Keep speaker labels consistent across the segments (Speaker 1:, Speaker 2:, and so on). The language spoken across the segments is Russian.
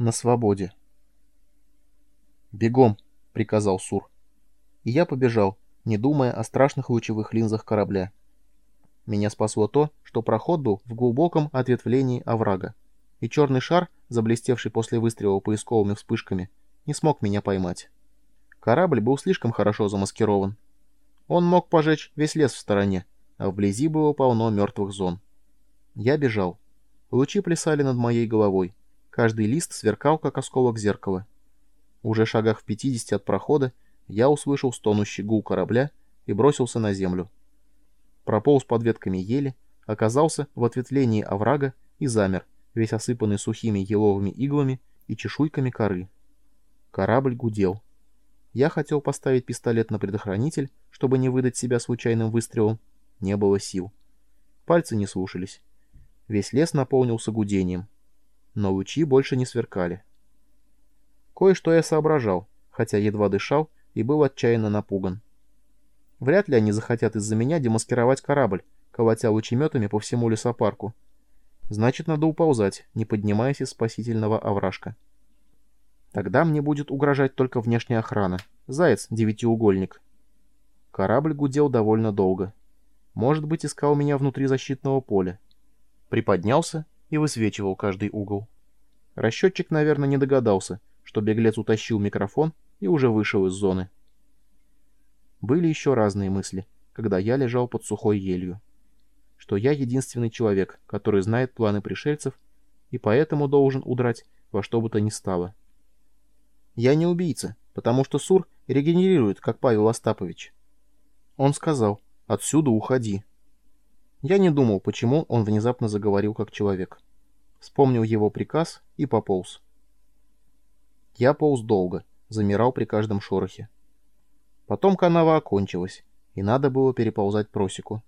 Speaker 1: На свободе. «Бегом!» — приказал Сур. И я побежал, не думая о страшных лучевых линзах корабля. Меня спасло то, что проход был в глубоком ответвлении оврага, и черный шар, заблестевший после выстрела поисковыми вспышками, не смог меня поймать. Корабль был слишком хорошо замаскирован. Он мог пожечь весь лес в стороне, а вблизи было полно мертвых зон. Я бежал. Лучи плясали над моей головой. Каждый лист сверкал, как осколок зеркала. Уже шагах в 50 от прохода я услышал стонущий гул корабля и бросился на землю. Прополз под ветками ели, оказался в ответвлении оврага и замер, весь осыпанный сухими еловыми иглами и чешуйками коры. Корабль гудел. Я хотел поставить пистолет на предохранитель, чтобы не выдать себя случайным выстрелом. Не было сил. Пальцы не слушались. Весь лес наполнился гудением но лучи больше не сверкали. Кое-что я соображал, хотя едва дышал и был отчаянно напуган. Вряд ли они захотят из-за меня демаскировать корабль, колотя лучеметами по всему лесопарку. Значит, надо уползать, не поднимаясь из спасительного овражка. Тогда мне будет угрожать только внешняя охрана. Заяц-девятиугольник. Корабль гудел довольно долго. Может быть, искал меня внутри защитного поля. Приподнялся и высвечивал каждый угол. Расчетчик, наверное, не догадался, что беглец утащил микрофон и уже вышел из зоны. Были еще разные мысли, когда я лежал под сухой елью. Что я единственный человек, который знает планы пришельцев, и поэтому должен удрать во что бы то ни стало. Я не убийца, потому что Сур регенерирует, как Павел Остапович. Он сказал, отсюда уходи. Я не думал, почему он внезапно заговорил как человек. Вспомнил его приказ и пополз. Я полз долго, замирал при каждом шорохе. Потом канава окончилась, и надо было переползать просеку.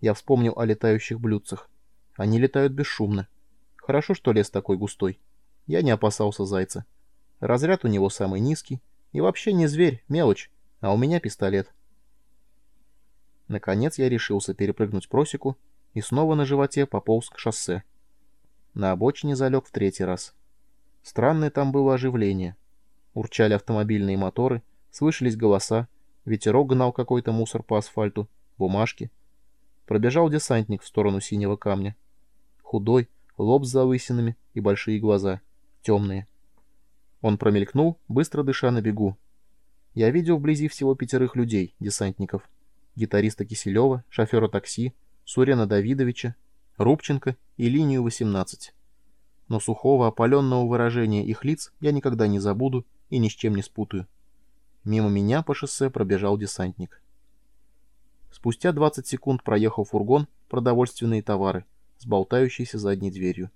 Speaker 1: Я вспомнил о летающих блюдцах. Они летают бесшумно. Хорошо, что лес такой густой. Я не опасался зайца. Разряд у него самый низкий. И вообще не зверь, мелочь. А у меня пистолет. Наконец я решился перепрыгнуть просеку и снова на животе пополз к шоссе. На обочине залег в третий раз. Странное там было оживление. Урчали автомобильные моторы, слышались голоса, ветерок гнал какой-то мусор по асфальту, бумажки. Пробежал десантник в сторону синего камня. Худой, лоб с завысинами и большие глаза, темные. Он промелькнул, быстро дыша на бегу. Я видел вблизи всего пятерых людей, десантников гитариста Киселева, шофера такси, Сурена Давидовича, Рубченко и линию 18. Но сухого, опаленного выражения их лиц я никогда не забуду и ни с чем не спутаю. Мимо меня по шоссе пробежал десантник. Спустя 20 секунд проехал фургон «Продовольственные товары» с болтающейся задней дверью.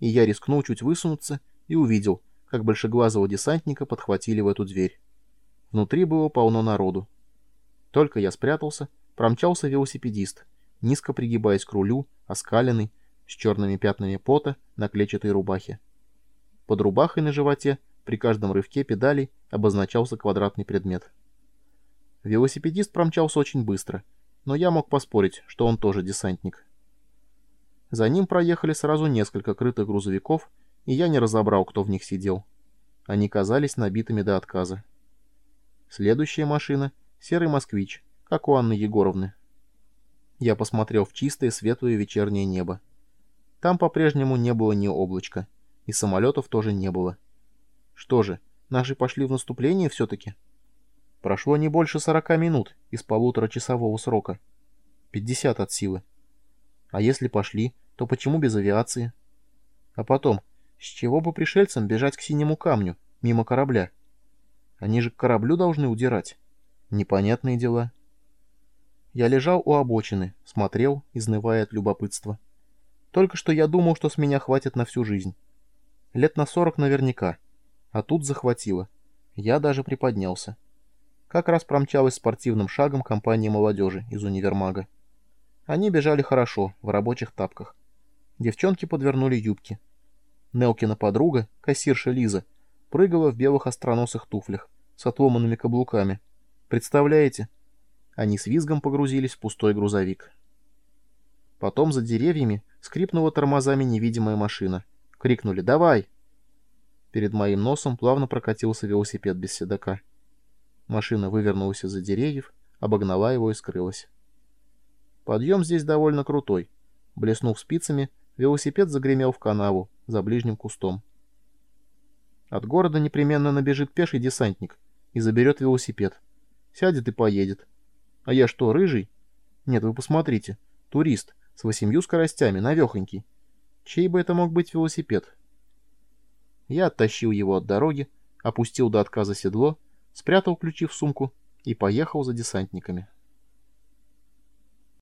Speaker 1: И я рискнул чуть высунуться и увидел, как большеглазого десантника подхватили в эту дверь. Внутри было полно народу. Только я спрятался, промчался велосипедист, низко пригибаясь к рулю, оскаленный, с черными пятнами пота на клетчатой рубахе. Под рубахой на животе при каждом рывке педалей обозначался квадратный предмет. Велосипедист промчался очень быстро, но я мог поспорить, что он тоже десантник. За ним проехали сразу несколько крытых грузовиков, и я не разобрал, кто в них сидел. Они казались набитыми до отказа. Следующая машина — Серый москвич, как у Анны Егоровны. Я посмотрел в чистое светлое вечернее небо. Там по-прежнему не было ни облачка, и самолетов тоже не было. Что же, наши пошли в наступление все-таки? Прошло не больше сорока минут из полуторачасового срока. Пятьдесят от силы. А если пошли, то почему без авиации? А потом, с чего бы пришельцам бежать к синему камню, мимо корабля? Они же к кораблю должны удирать. Непонятные дела. Я лежал у обочины, смотрел, изнывая от любопытства. Только что я думал, что с меня хватит на всю жизнь. Лет на сорок наверняка. А тут захватило. Я даже приподнялся. Как раз промчалась спортивным шагом компания молодежи из универмага. Они бежали хорошо, в рабочих тапках. Девчонки подвернули юбки. Нелкина подруга, кассирша Лиза, прыгала в белых остроносых туфлях с отломанными каблуками. Представляете? Они с визгом погрузились в пустой грузовик. Потом за деревьями скрипнула тормозами невидимая машина. Крикнули «Давай!». Перед моим носом плавно прокатился велосипед без седока. Машина вывернулась из-за деревьев, обогнала его и скрылась. Подъем здесь довольно крутой. Блеснув спицами, велосипед загремел в канаву за ближним кустом. От города непременно набежит пеший десантник и заберет велосипед. Сядет и поедет. А я что, рыжий? Нет, вы посмотрите. Турист, с восемью скоростями, навехонький. Чей бы это мог быть велосипед? Я оттащил его от дороги, опустил до отказа седло, спрятал ключи в сумку и поехал за десантниками.